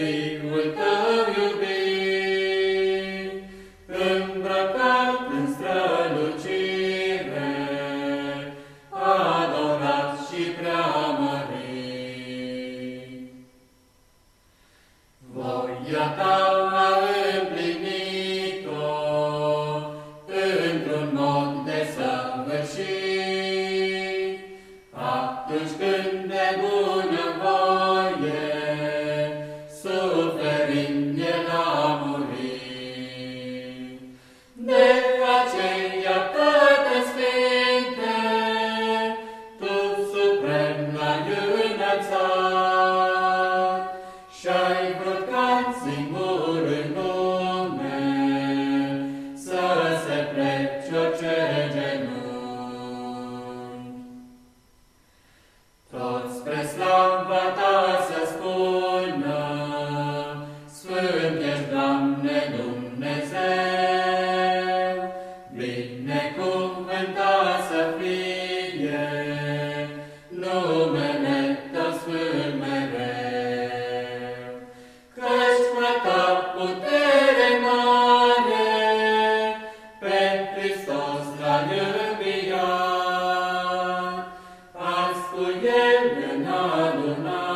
fiul tău iubit, îmbrăcat în strălucire, adorat și preamărit. Voia ta binecuvântat să fii. Adonai.